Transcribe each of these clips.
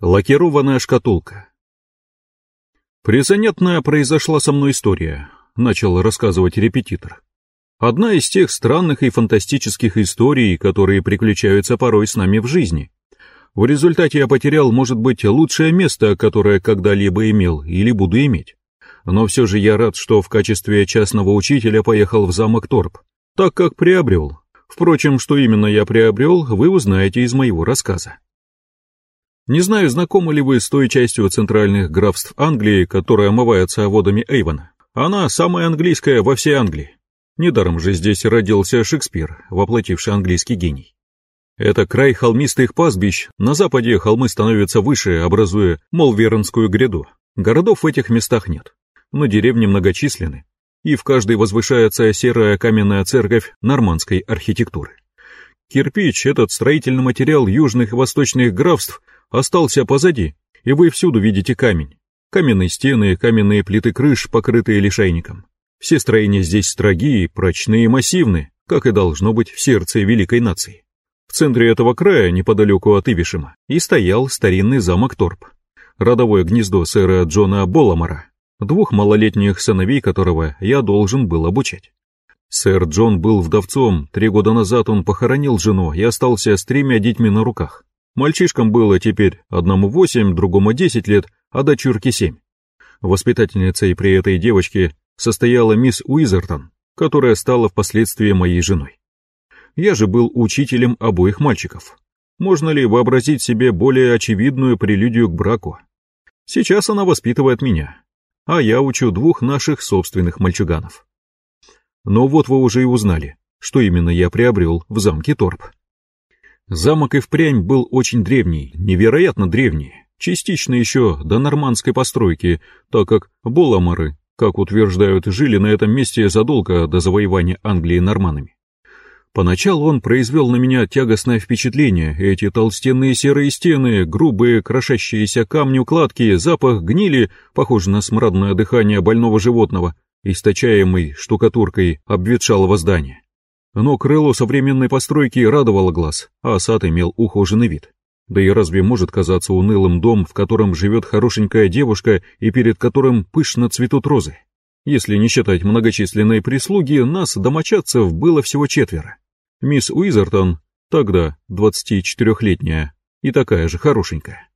Лакированная шкатулка. Призанятная произошла со мной история, начал рассказывать репетитор. Одна из тех странных и фантастических историй, которые приключаются порой с нами в жизни. В результате я потерял, может быть, лучшее место, которое когда-либо имел или буду иметь. Но все же я рад, что в качестве частного учителя поехал в замок Торп, так как приобрел. Впрочем, что именно я приобрел, вы узнаете из моего рассказа. Не знаю, знакомы ли вы с той частью центральных графств Англии, которая омывается водами Эйвона. Она самая английская во всей Англии. Недаром же здесь родился Шекспир, воплотивший английский гений. Это край холмистых пастбищ, на западе холмы становятся выше, образуя Молвернскую гряду. Городов в этих местах нет, но деревни многочисленны, и в каждой возвышается серая каменная церковь нормандской архитектуры. Кирпич, этот строительный материал южных и восточных графств, остался позади, и вы всюду видите камень. Каменные стены, каменные плиты крыш, покрытые лишайником. Все строения здесь строгие, прочные и массивны, как и должно быть в сердце великой нации. В центре этого края, неподалеку от Ивишима, и стоял старинный замок Торп, родовое гнездо сэра Джона Боломара, двух малолетних сыновей которого я должен был обучать. Сэр Джон был вдовцом, три года назад он похоронил жену и остался с тремя детьми на руках. Мальчишкам было теперь одному восемь, другому десять лет, а дочурке семь. Воспитательницей при этой девочке состояла мисс Уизертон, которая стала впоследствии моей женой. Я же был учителем обоих мальчиков. Можно ли вообразить себе более очевидную прелюдию к браку? Сейчас она воспитывает меня, а я учу двух наших собственных мальчуганов. Но вот вы уже и узнали, что именно я приобрел в замке Торп. Замок и впрямь был очень древний, невероятно древний, частично еще до нормандской постройки, так как Боламары, как утверждают, жили на этом месте задолго до завоевания Англии норманами. Поначалу он произвел на меня тягостное впечатление, эти толстенные серые стены, грубые крошащиеся камни укладки, запах гнили, похожий на смрадное дыхание больного животного, источаемый штукатуркой обветшалого здания. Но крыло современной постройки радовало глаз, а сад имел ухоженный вид. Да и разве может казаться унылым дом, в котором живет хорошенькая девушка и перед которым пышно цветут розы? Если не считать многочисленной прислуги, нас, домочадцев, было всего четверо. Мисс Уизертон, тогда 24-летняя, и такая же хорошенькая.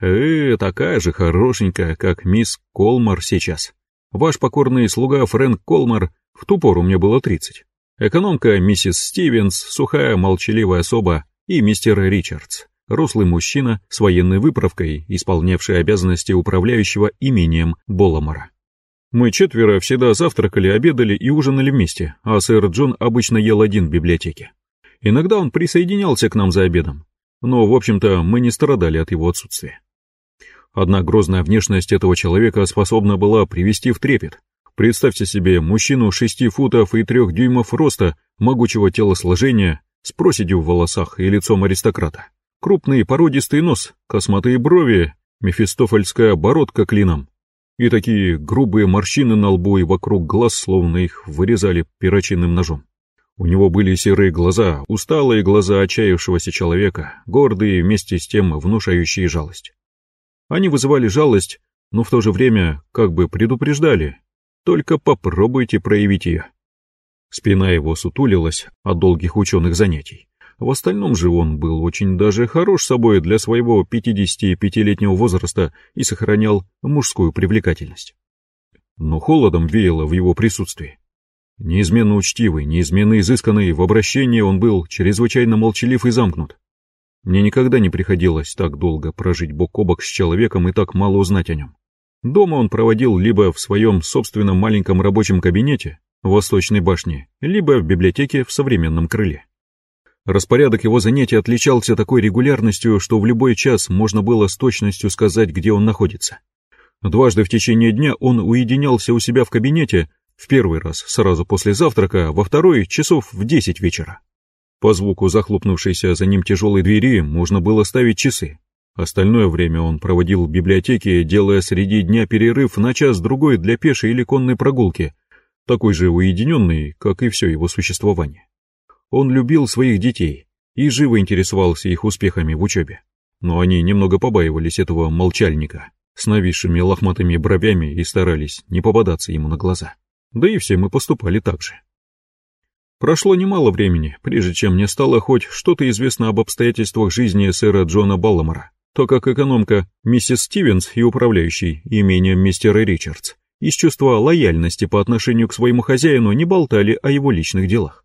Э, такая же хорошенькая, как мисс Колмар сейчас. Ваш покорный слуга Фрэнк Колмар, в ту пору мне было 30. Экономка миссис Стивенс, сухая молчаливая особа, и мистер Ричардс, рослый мужчина с военной выправкой, исполнявший обязанности управляющего имением Боломора. Мы четверо всегда завтракали, обедали и ужинали вместе, а сэр Джон обычно ел один в библиотеке. Иногда он присоединялся к нам за обедом, но, в общем-то, мы не страдали от его отсутствия. Одна грозная внешность этого человека способна была привести в трепет, Представьте себе мужчину шести футов и трех дюймов роста, могучего телосложения, с проседью в волосах и лицом аристократа. Крупный породистый нос, косматые брови, мефистофельская бородка клином. И такие грубые морщины на лбу и вокруг глаз, словно их вырезали перочинным ножом. У него были серые глаза, усталые глаза отчаявшегося человека, гордые, вместе с тем внушающие жалость. Они вызывали жалость, но в то же время как бы предупреждали, только попробуйте проявить ее. Спина его сутулилась от долгих ученых занятий. В остальном же он был очень даже хорош собой для своего 55-летнего возраста и сохранял мужскую привлекательность. Но холодом веяло в его присутствии. Неизменно учтивый, неизменно изысканный, в обращении он был чрезвычайно молчалив и замкнут. Мне никогда не приходилось так долго прожить бок о бок с человеком и так мало узнать о нем. Дома он проводил либо в своем собственном маленьком рабочем кабинете в Восточной башне, либо в библиотеке в современном крыле. Распорядок его занятий отличался такой регулярностью, что в любой час можно было с точностью сказать, где он находится. Дважды в течение дня он уединялся у себя в кабинете, в первый раз сразу после завтрака, во второй часов в десять вечера. По звуку захлопнувшейся за ним тяжелой двери можно было ставить часы. Остальное время он проводил в библиотеке, делая среди дня перерыв на час-другой для пешей или конной прогулки, такой же уединенный, как и все его существование. Он любил своих детей и живо интересовался их успехами в учебе. но они немного побаивались этого молчальника с нависшими лохматыми бровями и старались не попадаться ему на глаза. Да и все мы поступали так же. Прошло немало времени, прежде чем мне стало хоть что-то известно об обстоятельствах жизни сэра Джона Балламора, то как экономка миссис Стивенс и управляющий имением мистера Ричардс из чувства лояльности по отношению к своему хозяину не болтали о его личных делах.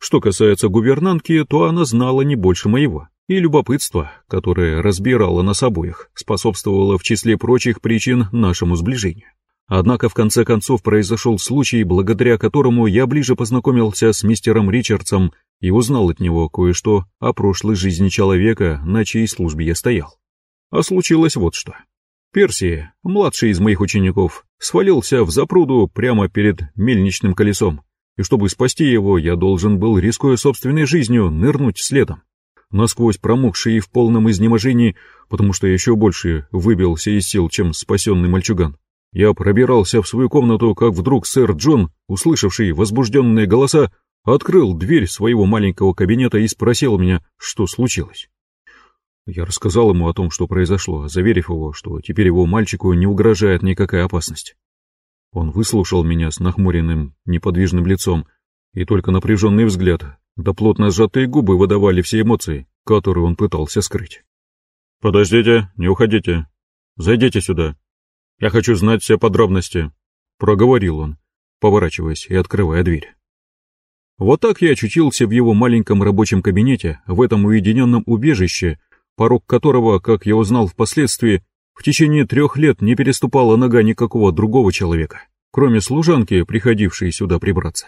Что касается гувернантки, то она знала не больше моего, и любопытство, которое разбирало нас обоих, способствовало в числе прочих причин нашему сближению. Однако в конце концов произошел случай, благодаря которому я ближе познакомился с мистером Ричардсом и узнал от него кое-что о прошлой жизни человека, на чьей службе я стоял. А случилось вот что. Персия, младший из моих учеников, свалился в запруду прямо перед мельничным колесом, и чтобы спасти его, я должен был, рискуя собственной жизнью, нырнуть следом. Насквозь промокший и в полном изнеможении, потому что еще больше выбился из сил, чем спасенный мальчуган. Я пробирался в свою комнату, как вдруг сэр Джон, услышавший возбужденные голоса, открыл дверь своего маленького кабинета и спросил меня, что случилось. Я рассказал ему о том, что произошло, заверив его, что теперь его мальчику не угрожает никакая опасность. Он выслушал меня с нахмуренным, неподвижным лицом, и только напряженный взгляд, да плотно сжатые губы выдавали все эмоции, которые он пытался скрыть. «Подождите, не уходите. Зайдите сюда», я хочу знать все подробности», — проговорил он, поворачиваясь и открывая дверь. Вот так я очутился в его маленьком рабочем кабинете, в этом уединенном убежище, порог которого, как я узнал впоследствии, в течение трех лет не переступала нога никакого другого человека, кроме служанки, приходившей сюда прибраться.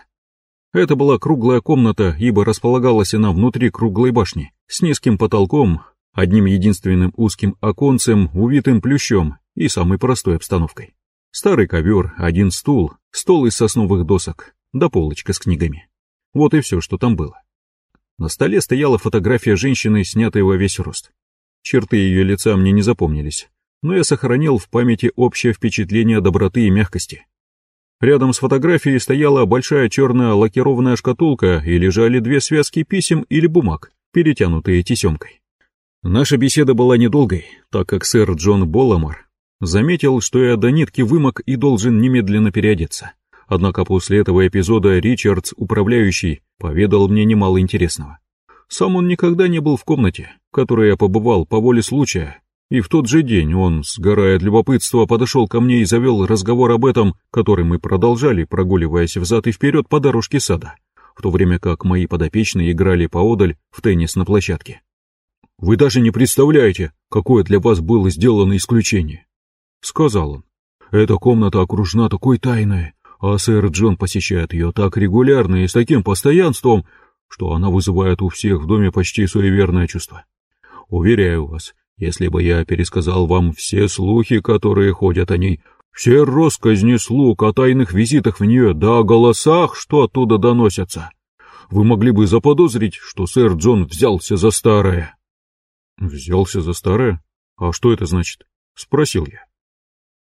Это была круглая комната, ибо располагалась она внутри круглой башни, с низким потолком, одним единственным узким оконцем, увитым плющом и самой простой обстановкой. Старый ковер, один стул, стол из сосновых досок, да полочка с книгами. Вот и все, что там было. На столе стояла фотография женщины, снятая во весь рост. Черты ее лица мне не запомнились, но я сохранил в памяти общее впечатление доброты и мягкости. Рядом с фотографией стояла большая черная лакированная шкатулка и лежали две связки писем или бумаг, перетянутые тесемкой. Наша беседа была недолгой, так как сэр Джон Болламор заметил, что я до нитки вымок и должен немедленно переодеться. Однако после этого эпизода Ричардс, управляющий, поведал мне немало интересного. Сам он никогда не был в комнате, в которой я побывал по воле случая, и в тот же день он, сгорая от любопытства, подошел ко мне и завел разговор об этом, который мы продолжали, прогуливаясь взад и вперед по дорожке сада, в то время как мои подопечные играли поодаль в теннис на площадке. Вы даже не представляете, какое для вас было сделано исключение, — сказал он. Эта комната окружена такой тайной, а сэр Джон посещает ее так регулярно и с таким постоянством, что она вызывает у всех в доме почти суеверное чувство. Уверяю вас, если бы я пересказал вам все слухи, которые ходят о ней, все россказни слуг о тайных визитах в нее, да о голосах, что оттуда доносятся, вы могли бы заподозрить, что сэр Джон взялся за старое. «Взялся за старое? А что это значит?» — спросил я.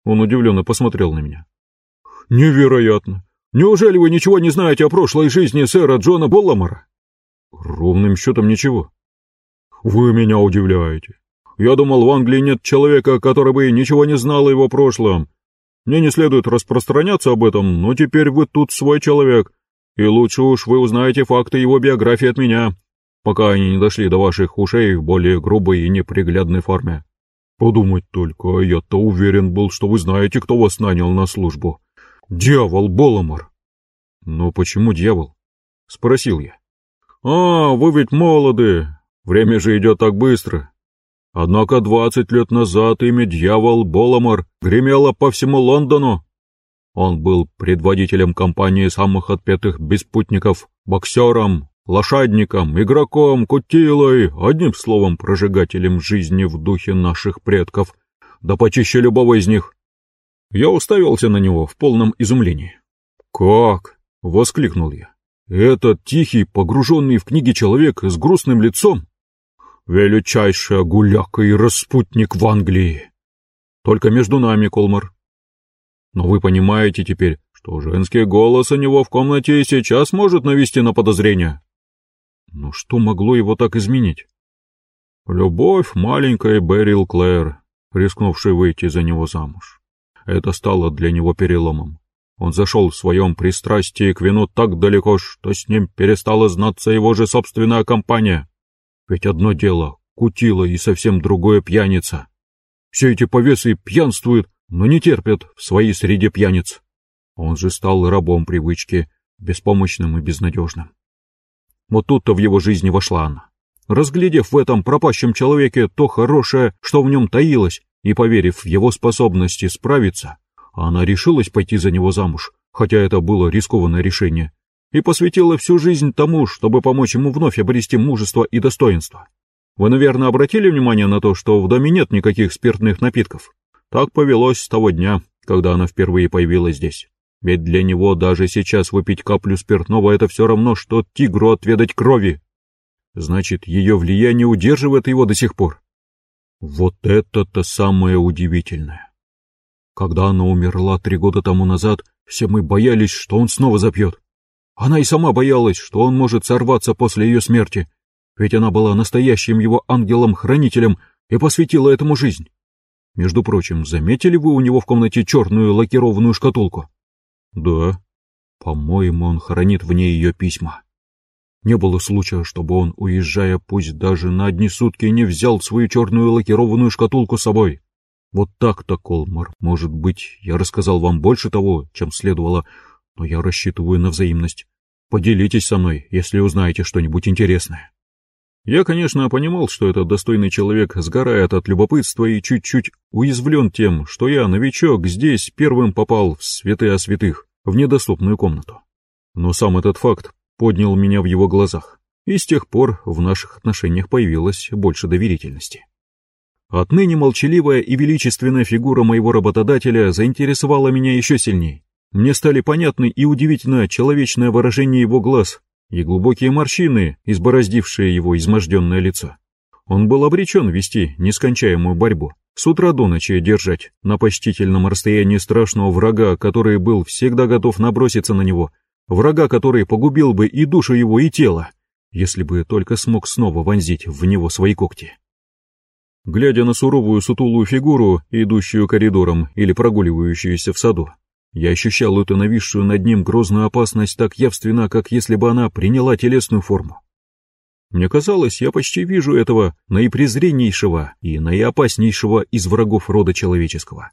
Он удивленно посмотрел на меня. «Невероятно! Неужели вы ничего не знаете о прошлой жизни сэра Джона Болламора?» «Ровным счетом ничего». «Вы меня удивляете. Я думал, в Англии нет человека, который бы ничего не знал о его прошлом. Мне не следует распространяться об этом, но теперь вы тут свой человек, и лучше уж вы узнаете факты его биографии от меня пока они не дошли до ваших ушей в более грубой и неприглядной форме. Подумать только, я-то уверен был, что вы знаете, кто вас нанял на службу. Дьявол Боломар. Ну почему дьявол? Спросил я. А, вы ведь молоды, время же идет так быстро. Однако двадцать лет назад имя дьявол Боломар гремело по всему Лондону. Он был предводителем компании самых отпетых беспутников, боксером, лошадником, игроком, кутилой, одним словом, прожигателем жизни в духе наших предков, да почище любого из них. Я уставился на него в полном изумлении. «Как?» — воскликнул я. «Этот тихий, погруженный в книги человек с грустным лицом? Величайшая гуляка и распутник в Англии! Только между нами, Колмар. Но вы понимаете теперь, что женский голос у него в комнате сейчас может навести на подозрение. Но что могло его так изменить? Любовь маленькой Берил Клэр, рискнувшей выйти за него замуж. Это стало для него переломом. Он зашел в своем пристрастии к вину так далеко, что с ним перестала знаться его же собственная компания. Ведь одно дело — кутила и совсем другое — пьяница. Все эти повесы пьянствуют, но не терпят в своей среде пьяниц. Он же стал рабом привычки, беспомощным и безнадежным. Вот тут-то в его жизни вошла она. Разглядев в этом пропащем человеке то хорошее, что в нем таилось, и поверив в его способности справиться, она решилась пойти за него замуж, хотя это было рискованное решение, и посвятила всю жизнь тому, чтобы помочь ему вновь обрести мужество и достоинство. Вы, наверное, обратили внимание на то, что в доме нет никаких спиртных напитков? Так повелось с того дня, когда она впервые появилась здесь. Ведь для него даже сейчас выпить каплю спиртного — это все равно, что тигру отведать крови. Значит, ее влияние удерживает его до сих пор. Вот это-то самое удивительное. Когда она умерла три года тому назад, все мы боялись, что он снова запьет. Она и сама боялась, что он может сорваться после ее смерти, ведь она была настоящим его ангелом-хранителем и посвятила этому жизнь. Между прочим, заметили вы у него в комнате черную лакированную шкатулку? Да. По-моему, он хранит в ней ее письма. Не было случая, чтобы он, уезжая, пусть даже на одни сутки, не взял свою черную лакированную шкатулку с собой. Вот так-то, Колмар, может быть, я рассказал вам больше того, чем следовало, но я рассчитываю на взаимность. Поделитесь со мной, если узнаете что-нибудь интересное. Я, конечно, понимал, что этот достойный человек сгорает от любопытства и чуть-чуть уязвлен тем, что я, новичок, здесь первым попал в святые святых, в недоступную комнату. Но сам этот факт поднял меня в его глазах, и с тех пор в наших отношениях появилось больше доверительности. Отныне молчаливая и величественная фигура моего работодателя заинтересовала меня еще сильнее. Мне стали понятны и удивительно человечное выражение его глаз, и глубокие морщины, избороздившие его изможденное лицо. Он был обречен вести нескончаемую борьбу, с утра до ночи держать на почтительном расстоянии страшного врага, который был всегда готов наброситься на него, врага, который погубил бы и душу его, и тело, если бы только смог снова вонзить в него свои когти. Глядя на суровую сутулую фигуру, идущую коридором или прогуливающуюся в саду, я ощущал эту нависшую над ним грозную опасность так явственно, как если бы она приняла телесную форму. Мне казалось, я почти вижу этого наипрезреннейшего и наиопаснейшего из врагов рода человеческого.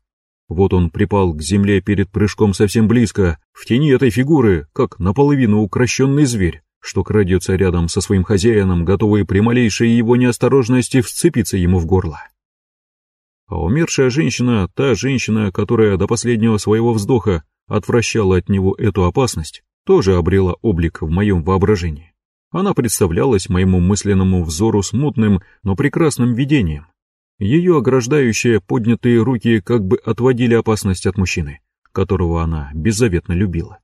Вот он припал к земле перед прыжком совсем близко, в тени этой фигуры, как наполовину укращенный зверь, что крадется рядом со своим хозяином, готовый при малейшей его неосторожности вцепиться ему в горло. А умершая женщина, та женщина, которая до последнего своего вздоха отвращала от него эту опасность, тоже обрела облик в моем воображении. Она представлялась моему мысленному взору смутным, но прекрасным видением. Ее ограждающие поднятые руки как бы отводили опасность от мужчины, которого она беззаветно любила.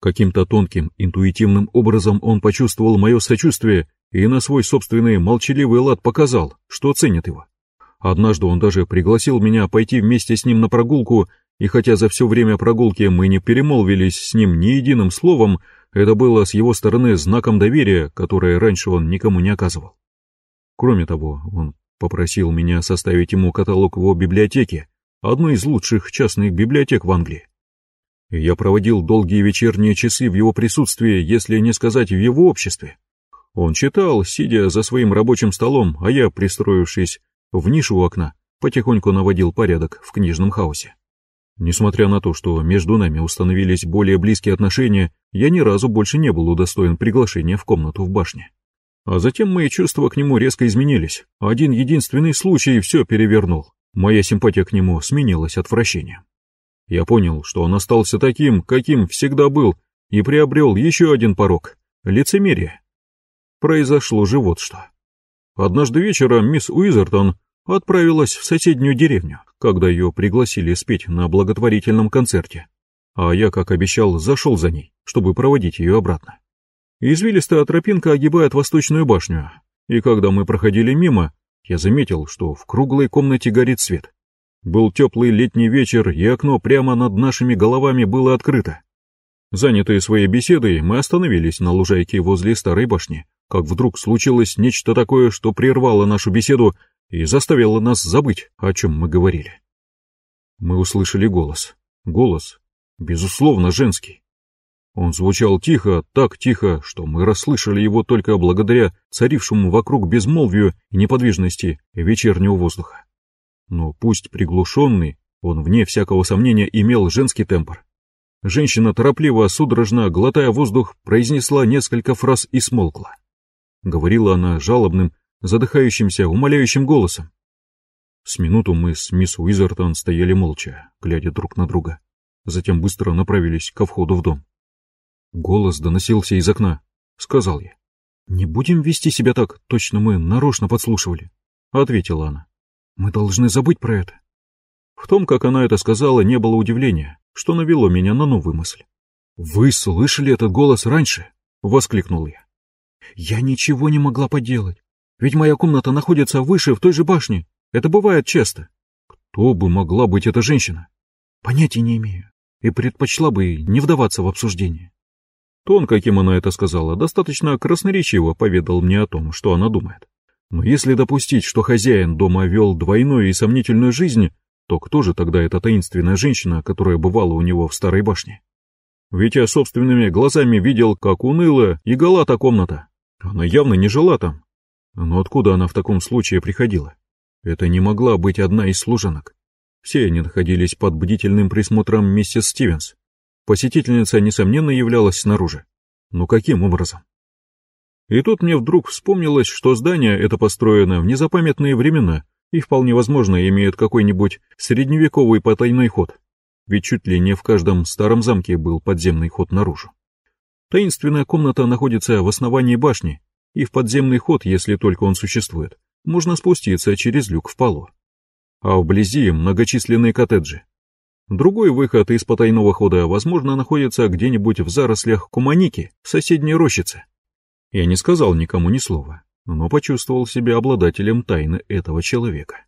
Каким-то тонким, интуитивным образом он почувствовал мое сочувствие и на свой собственный молчаливый лад показал, что ценит его. Однажды он даже пригласил меня пойти вместе с ним на прогулку, и хотя за все время прогулки мы не перемолвились с ним ни единым словом, это было с его стороны знаком доверия, которое раньше он никому не оказывал. Кроме того, он попросил меня составить ему каталог его библиотеки, одной из лучших частных библиотек в Англии. Я проводил долгие вечерние часы в его присутствии, если не сказать в его обществе. Он читал, сидя за своим рабочим столом, а я, пристроившись в нишу у окна, потихоньку наводил порядок в книжном хаосе. Несмотря на то, что между нами установились более близкие отношения, я ни разу больше не был удостоен приглашения в комнату в башне. А затем мои чувства к нему резко изменились. Один единственный случай все перевернул. Моя симпатия к нему сменилась отвращением. Я понял, что он остался таким, каким всегда был, и приобрел еще один порог — лицемерие. Произошло же вот что. Однажды вечером мисс Уизертон отправилась в соседнюю деревню, когда ее пригласили спеть на благотворительном концерте. А я, как обещал, зашел за ней, чтобы проводить ее обратно. Извилистая тропинка огибает восточную башню, и когда мы проходили мимо, я заметил, что в круглой комнате горит свет. Был теплый летний вечер, и окно прямо над нашими головами было открыто. Занятые своей беседой, мы остановились на лужайке возле старой башни, как вдруг случилось нечто такое, что прервало нашу беседу и заставило нас забыть, о чем мы говорили. Мы услышали голос. Голос, безусловно, женский. Он звучал тихо, так тихо, что мы расслышали его только благодаря царившему вокруг безмолвию и неподвижности вечернего воздуха. Но пусть приглушенный, он, вне всякого сомнения, имел женский тембр. Женщина торопливо, судорожно, глотая воздух, произнесла несколько фраз и смолкла. Говорила она жалобным, задыхающимся, умоляющим голосом. С минуту мы с мисс Уизертон стояли молча, глядя друг на друга. Затем быстро направились ко входу в дом. Голос доносился из окна. Сказал я. «Не будем вести себя так, точно мы нарочно подслушивали», — ответила она. «Мы должны забыть про это». В том, как она это сказала, не было удивления, что навело меня на новую мысль. «Вы слышали этот голос раньше?» — воскликнул я. «Я ничего не могла поделать, ведь моя комната находится выше, в той же башне. Это бывает часто». «Кто бы могла быть эта женщина?» «Понятия не имею, и предпочла бы не вдаваться в обсуждение». Тон, каким она это сказала, достаточно красноречиво поведал мне о том, что она думает. Но если допустить, что хозяин дома вел двойную и сомнительную жизнь, то кто же тогда эта таинственная женщина, которая бывала у него в старой башне? Ведь я собственными глазами видел, как уныла и гола та комната. Она явно не жила там. Но откуда она в таком случае приходила? Это не могла быть одна из служанок. Все они находились под бдительным присмотром миссис Стивенс. Посетительница, несомненно, являлась снаружи. Но каким образом? И тут мне вдруг вспомнилось, что здание это построено в незапамятные времена и вполне возможно имеет какой-нибудь средневековый потайной ход, ведь чуть ли не в каждом старом замке был подземный ход наружу. Таинственная комната находится в основании башни, и в подземный ход, если только он существует, можно спуститься через люк в полу. А вблизи многочисленные коттеджи, Другой выход из потайного хода, возможно, находится где-нибудь в зарослях Куманики, в соседней рощице. Я не сказал никому ни слова, но почувствовал себя обладателем тайны этого человека.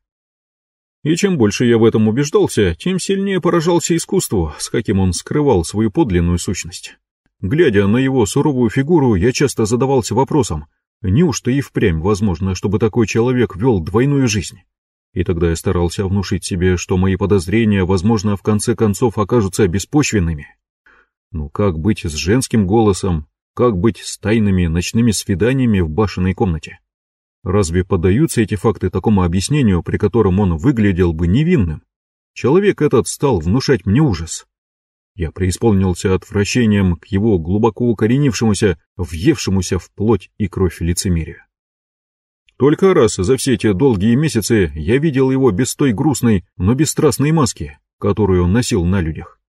И чем больше я в этом убеждался, тем сильнее поражался искусству, с каким он скрывал свою подлинную сущность. Глядя на его суровую фигуру, я часто задавался вопросом, неужто и впрямь возможно, чтобы такой человек вел двойную жизнь? И тогда я старался внушить себе, что мои подозрения, возможно, в конце концов окажутся беспочвенными. Ну как быть с женским голосом, как быть с тайными ночными свиданиями в башенной комнате? Разве поддаются эти факты такому объяснению, при котором он выглядел бы невинным? Человек этот стал внушать мне ужас. Я преисполнился отвращением к его глубоко укоренившемуся, въевшемуся в плоть и кровь лицемерию. Только раз за все эти долгие месяцы я видел его без той грустной, но бесстрастной маски, которую он носил на людях.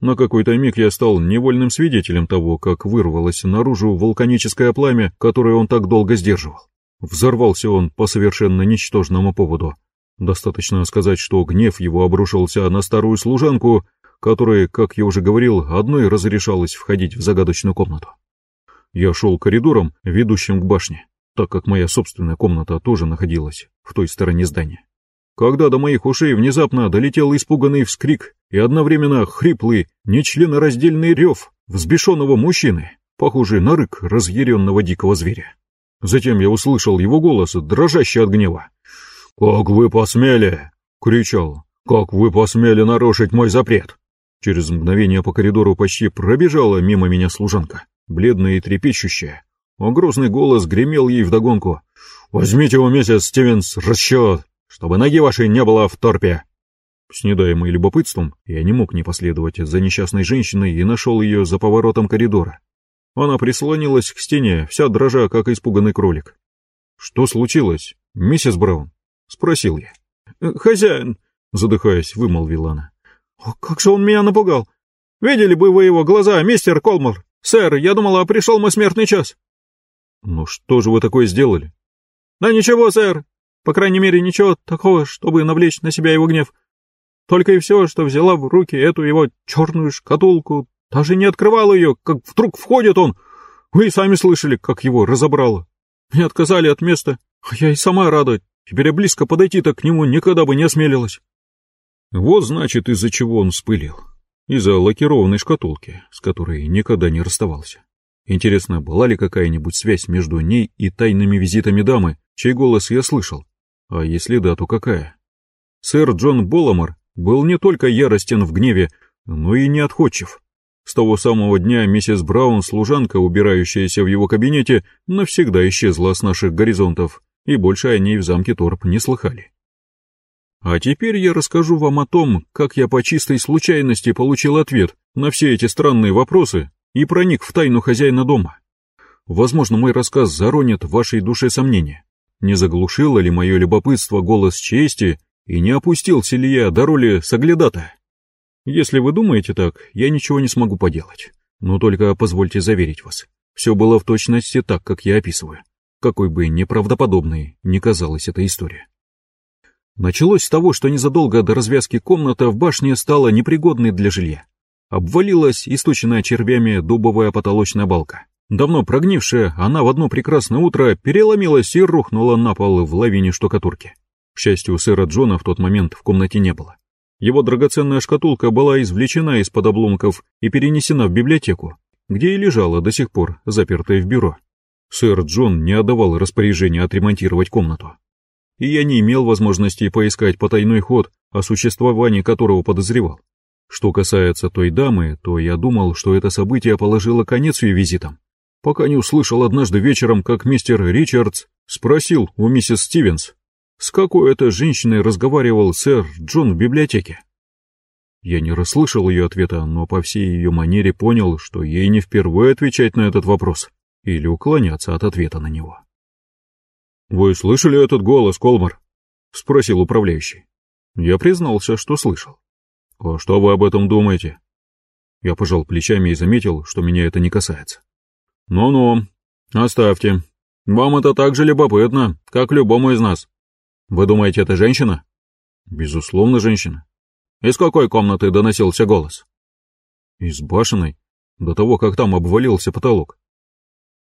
На какой-то миг я стал невольным свидетелем того, как вырвалось наружу вулканическое пламя, которое он так долго сдерживал. Взорвался он по совершенно ничтожному поводу. Достаточно сказать, что гнев его обрушился на старую служанку, которая, как я уже говорил, одной разрешалось входить в загадочную комнату. Я шел коридором, ведущим к башне так как моя собственная комната тоже находилась в той стороне здания. Когда до моих ушей внезапно долетел испуганный вскрик и одновременно хриплый, нечленораздельный рев взбешенного мужчины, похожий на рык разъяренного дикого зверя. Затем я услышал его голос, дрожащий от гнева. «Как вы посмели!» — кричал. «Как вы посмели нарушить мой запрет!» Через мгновение по коридору почти пробежала мимо меня служанка, бледная и трепещущая, а голос гремел ей вдогонку. «Возьмите у миссис Стивенс расчет, чтобы ноги вашей не было в торпе!» С недаемой любопытством я не мог не последовать за несчастной женщиной и нашел ее за поворотом коридора. Она прислонилась к стене, вся дрожа, как испуганный кролик. «Что случилось, миссис Браун?» — спросил я. «Э, «Хозяин», — задыхаясь, вымолвила она. «О, как же он меня напугал! Видели бы вы его глаза, мистер Колмор? Сэр, я думала, пришел мой смертный час!» «Ну что же вы такое сделали?» «Да ничего, сэр. По крайней мере, ничего такого, чтобы навлечь на себя его гнев. Только и все, что взяла в руки эту его черную шкатулку, даже не открывала ее, как вдруг входит он. Вы сами слышали, как его разобрало. Мне отказали от места, а я и сама рада. Теперь близко подойти-то к нему никогда бы не осмелилась». Вот, значит, из-за чего он вспылил. Из-за лакированной шкатулки, с которой никогда не расставался. Интересно, была ли какая-нибудь связь между ней и тайными визитами дамы, чей голос я слышал? А если да, то какая? Сэр Джон Боломар был не только яростен в гневе, но и неотходчив. С того самого дня миссис Браун, служанка, убирающаяся в его кабинете, навсегда исчезла с наших горизонтов, и больше о ней в замке Торп не слыхали. А теперь я расскажу вам о том, как я по чистой случайности получил ответ на все эти странные вопросы и проник в тайну хозяина дома. Возможно, мой рассказ заронит в вашей душе сомнения. Не заглушило ли мое любопытство голос чести и не опустился ли я до роли соглядата? Если вы думаете так, я ничего не смогу поделать. Но только позвольте заверить вас, все было в точности так, как я описываю. Какой бы неправдоподобной ни казалась эта история. Началось с того, что незадолго до развязки комната в башне стала непригодной для жилья. Обвалилась источенная червями дубовая потолочная балка. Давно прогнившая, она в одно прекрасное утро переломилась и рухнула на пол в лавине штукатурки. К счастью, сэра Джона в тот момент в комнате не было. Его драгоценная шкатулка была извлечена из-под обломков и перенесена в библиотеку, где и лежала до сих пор, запертая в бюро. Сэр Джон не отдавал распоряжения отремонтировать комнату. И я не имел возможности поискать потайной ход, о существовании которого подозревал. Что касается той дамы, то я думал, что это событие положило конец ее визитам, пока не услышал однажды вечером, как мистер Ричардс спросил у миссис Стивенс, с какой это женщиной разговаривал сэр Джон в библиотеке? Я не расслышал ее ответа, но по всей ее манере понял, что ей не впервые отвечать на этот вопрос или уклоняться от ответа на него. «Вы слышали этот голос, Колмар?» — спросил управляющий. Я признался, что слышал. «А что вы об этом думаете?» Я пожал плечами и заметил, что меня это не касается. «Ну-ну, оставьте. Вам это так же любопытно, как любому из нас. Вы думаете, это женщина? Безусловно, женщина. Из какой комнаты доносился голос? Из башенной, до того, как там обвалился потолок.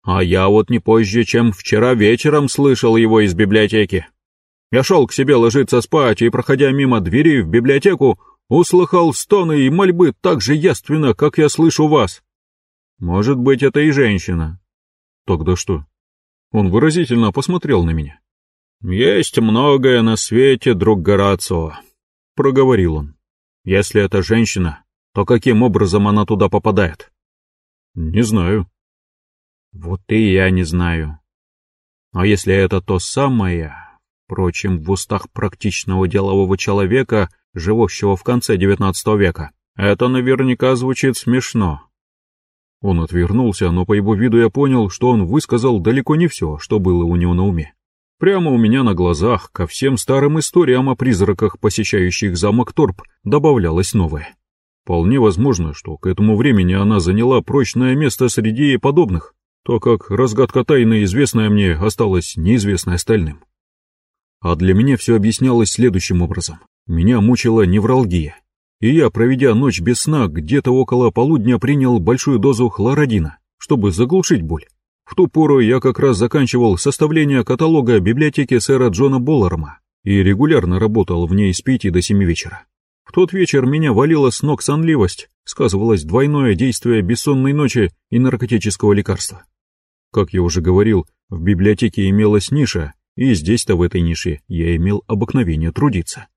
А я вот не позже, чем вчера вечером слышал его из библиотеки. Я шел к себе ложиться спать и, проходя мимо двери в библиотеку, услыхал стоны и мольбы так же яственно, как я слышу вас. Может быть, это и женщина. Тогда что? Он выразительно посмотрел на меня. «Есть многое на свете, друг Горацио», — проговорил он. «Если это женщина, то каким образом она туда попадает?» «Не знаю». «Вот и я не знаю. А если это то самое, впрочем, в устах практичного делового человека, живущего в конце XIX века, это наверняка звучит смешно». Он отвернулся, но по его виду я понял, что он высказал далеко не все, что было у него на уме. Прямо у меня на глазах ко всем старым историям о призраках, посещающих замок Торп, добавлялось новое. Вполне возможно, что к этому времени она заняла прочное место среди подобных, так как разгадка тайны, известная мне, осталась неизвестной остальным. А для меня все объяснялось следующим образом. Меня мучила невралгия, и я, проведя ночь без сна, где-то около полудня принял большую дозу хлородина, чтобы заглушить боль. В ту пору я как раз заканчивал составление каталога библиотеки сэра Джона Болларма и регулярно работал в ней с пяти до семи вечера. В тот вечер меня валила с ног сонливость, сказывалось двойное действие бессонной ночи и наркотического лекарства. Как я уже говорил, в библиотеке имелась ниша, и здесь-то в этой нише я имел обыкновение трудиться.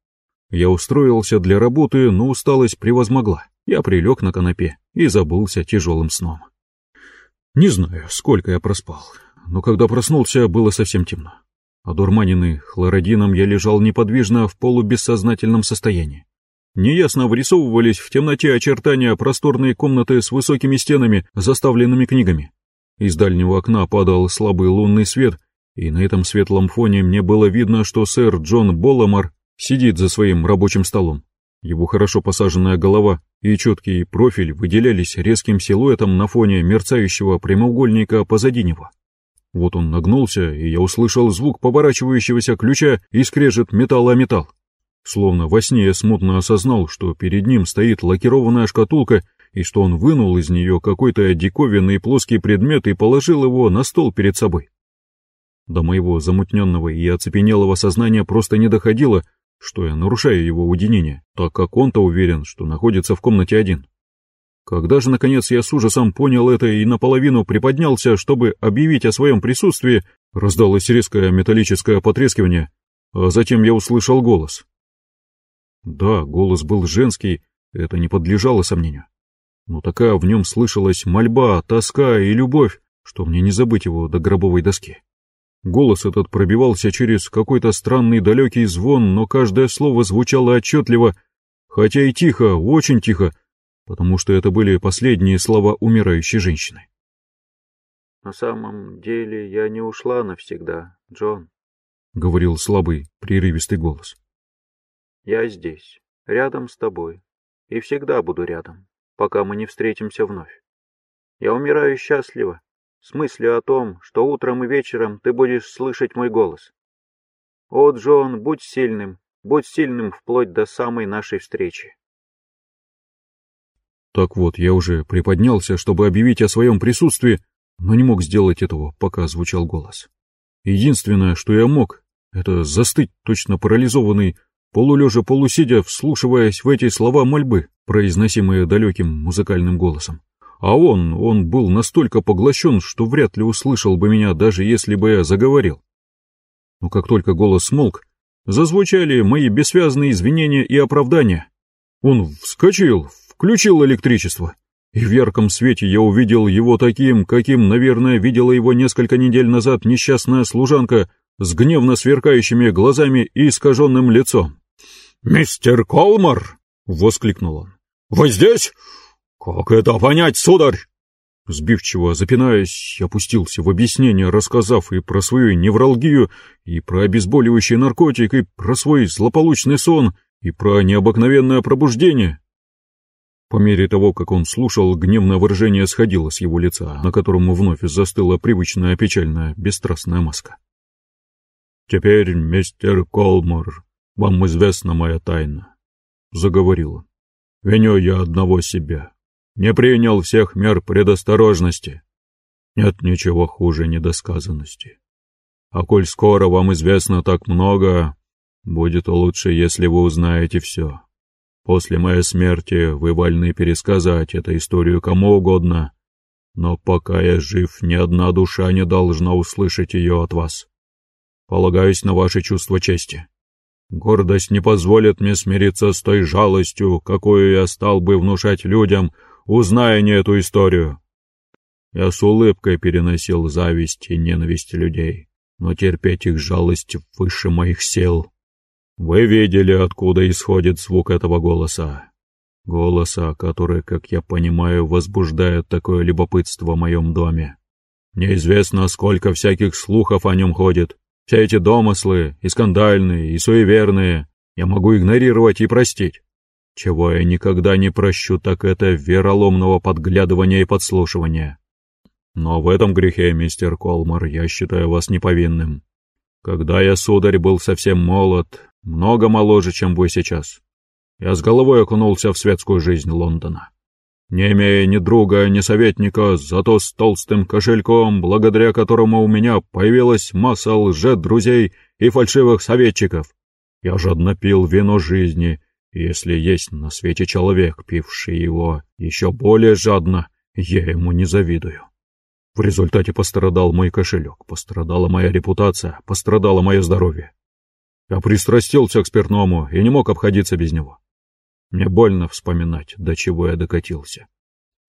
Я устроился для работы, но усталость превозмогла. Я прилег на канапе и забылся тяжелым сном. Не знаю, сколько я проспал, но когда проснулся, было совсем темно. Одурманенный хлородином я лежал неподвижно в полубессознательном состоянии. Неясно вырисовывались в темноте очертания просторной комнаты с высокими стенами, заставленными книгами. Из дальнего окна падал слабый лунный свет, и на этом светлом фоне мне было видно, что сэр Джон Болламар сидит за своим рабочим столом. Его хорошо посаженная голова и четкий профиль выделялись резким силуэтом на фоне мерцающего прямоугольника позади него. Вот он нагнулся, и я услышал звук поворачивающегося ключа и скрежет металла о металл. Словно во сне я смутно осознал, что перед ним стоит лакированная шкатулка, и что он вынул из нее какой-то диковинный плоский предмет и положил его на стол перед собой. До моего замутненного и оцепенелого сознания просто не доходило, что я нарушаю его уединение, так как он-то уверен, что находится в комнате один. Когда же, наконец, я с ужасом понял это и наполовину приподнялся, чтобы объявить о своем присутствии, раздалось резкое металлическое потрескивание, а затем я услышал голос. Да, голос был женский, это не подлежало сомнению. Но такая в нем слышалась мольба, тоска и любовь, что мне не забыть его до гробовой доски. Голос этот пробивался через какой-то странный далекий звон, но каждое слово звучало отчетливо, хотя и тихо, очень тихо, потому что это были последние слова умирающей женщины. «На самом деле я не ушла навсегда, Джон», — говорил слабый, прерывистый голос. «Я здесь, рядом с тобой, и всегда буду рядом, пока мы не встретимся вновь. Я умираю счастливо, с мыслью о том, что утром и вечером ты будешь слышать мой голос. О, Джон, будь сильным, будь сильным вплоть до самой нашей встречи. Так вот, я уже приподнялся, чтобы объявить о своем присутствии, но не мог сделать этого, пока звучал голос. Единственное, что я мог, это застыть, точно парализованный, полулежа полусидя, вслушиваясь в эти слова мольбы, произносимые далеким музыкальным голосом. А он, он был настолько поглощен, что вряд ли услышал бы меня, даже если бы я заговорил. Но как только голос смолк, зазвучали мои бессвязные извинения и оправдания. Он вскочил, включил электричество, и в ярком свете я увидел его таким, каким, наверное, видела его несколько недель назад несчастная служанка с гневно сверкающими глазами и искаженным лицом. «Мистер Колмар!» — воскликнул он. «Вы здесь? Как это понять, сударь?» Сбивчиво запинаясь, опустился в объяснение, рассказав и про свою невралгию, и про обезболивающий наркотик, и про свой злополучный сон, и про необыкновенное пробуждение. По мере того, как он слушал, гневное выражение сходило с его лица, на котором вновь застыла привычная печальная, бесстрастная маска. «Теперь, мистер Колмор, вам известна моя тайна», — заговорил он. «Виню я одного себя. Не принял всех мер предосторожности. Нет ничего хуже недосказанности. А коль скоро вам известно так много, будет лучше, если вы узнаете все. После моей смерти вы вольны пересказать эту историю кому угодно, но пока я жив, ни одна душа не должна услышать ее от вас. Полагаюсь на ваши чувства чести. Гордость не позволит мне смириться с той жалостью, какую я стал бы внушать людям, узная не эту историю. Я с улыбкой переносил зависть и ненависть людей, но терпеть их жалость выше моих сил. Вы видели, откуда исходит звук этого голоса. Голоса, который, как я понимаю, возбуждает такое любопытство в моем доме. Неизвестно, сколько всяких слухов о нем ходит. Все эти домыслы, и скандальные, и суеверные, я могу игнорировать и простить. Чего я никогда не прощу, так это вероломного подглядывания и подслушивания. Но в этом грехе, мистер Колмар, я считаю вас неповинным. Когда я, сударь, был совсем молод, много моложе, чем вы сейчас. Я с головой окунулся в светскую жизнь Лондона. Не имея ни друга, ни советника, зато с толстым кошельком, благодаря которому у меня появилась масса лже-друзей и фальшивых советчиков. Я жадно пил вино жизни, если есть на свете человек, пивший его еще более жадно, я ему не завидую. В результате пострадал мой кошелек, пострадала моя репутация, пострадало мое здоровье. Я пристрастился к спиртному и не мог обходиться без него. Мне больно вспоминать, до чего я докатился.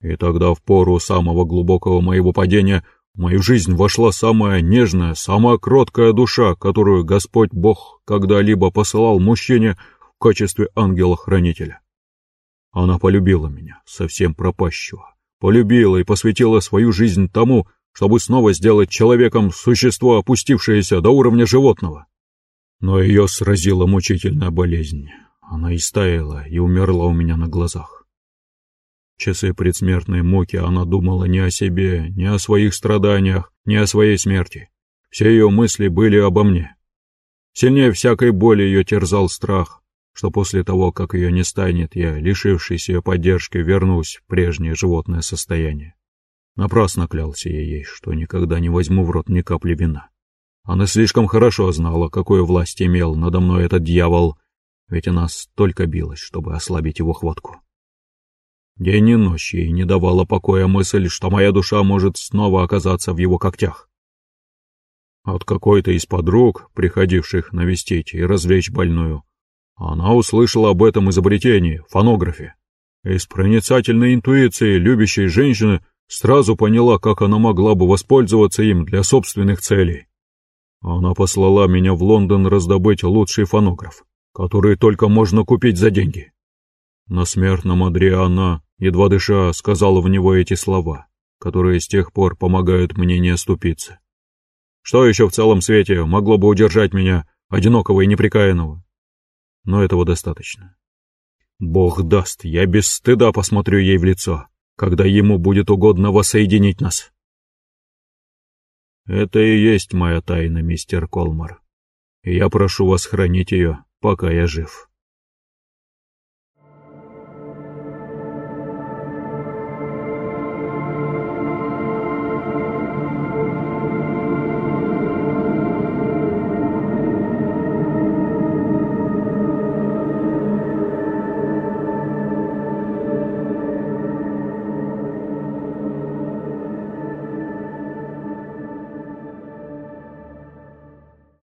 И тогда в пору самого глубокого моего падения в мою жизнь вошла самая нежная, самая кроткая душа, которую Господь Бог когда-либо посылал мужчине в качестве ангела-хранителя. Она полюбила меня, совсем пропащего, полюбила и посвятила свою жизнь тому, чтобы снова сделать человеком существо, опустившееся до уровня животного. Но ее сразила мучительная болезнь. Она истаяла и умерла у меня на глазах. часы предсмертной муки она думала не о себе, не о своих страданиях, не о своей смерти. Все ее мысли были обо мне. Сильнее всякой боли ее терзал страх, что после того, как ее не станет, я, лишившись ее поддержки, вернусь в прежнее животное состояние. Напрасно клялся я ей, что никогда не возьму в рот ни капли вина. Она слишком хорошо знала, какую власть имел надо мной этот дьявол, ведь она столько билась, чтобы ослабить его хватку. День и ночь ей не давала покоя мысль, что моя душа может снова оказаться в его когтях. От какой-то из подруг, приходивших навестить и развлечь больную, она услышала об этом изобретении, фонографе. Из проницательной интуиции любящей женщины сразу поняла, как она могла бы воспользоваться им для собственных целей. Она послала меня в Лондон раздобыть лучший фонограф, который только можно купить за деньги. На смертном одре она, едва дыша, сказала в него эти слова, которые с тех пор помогают мне не оступиться. Что еще в целом свете могло бы удержать меня, одинокого и неприкаянного? Но этого достаточно. Бог даст, я без стыда посмотрю ей в лицо, когда ему будет угодно воссоединить нас. Это и есть моя тайна, мистер Колмар. Я прошу вас хранить ее, пока я жив.